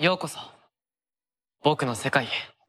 ようこそ。僕の世界へ。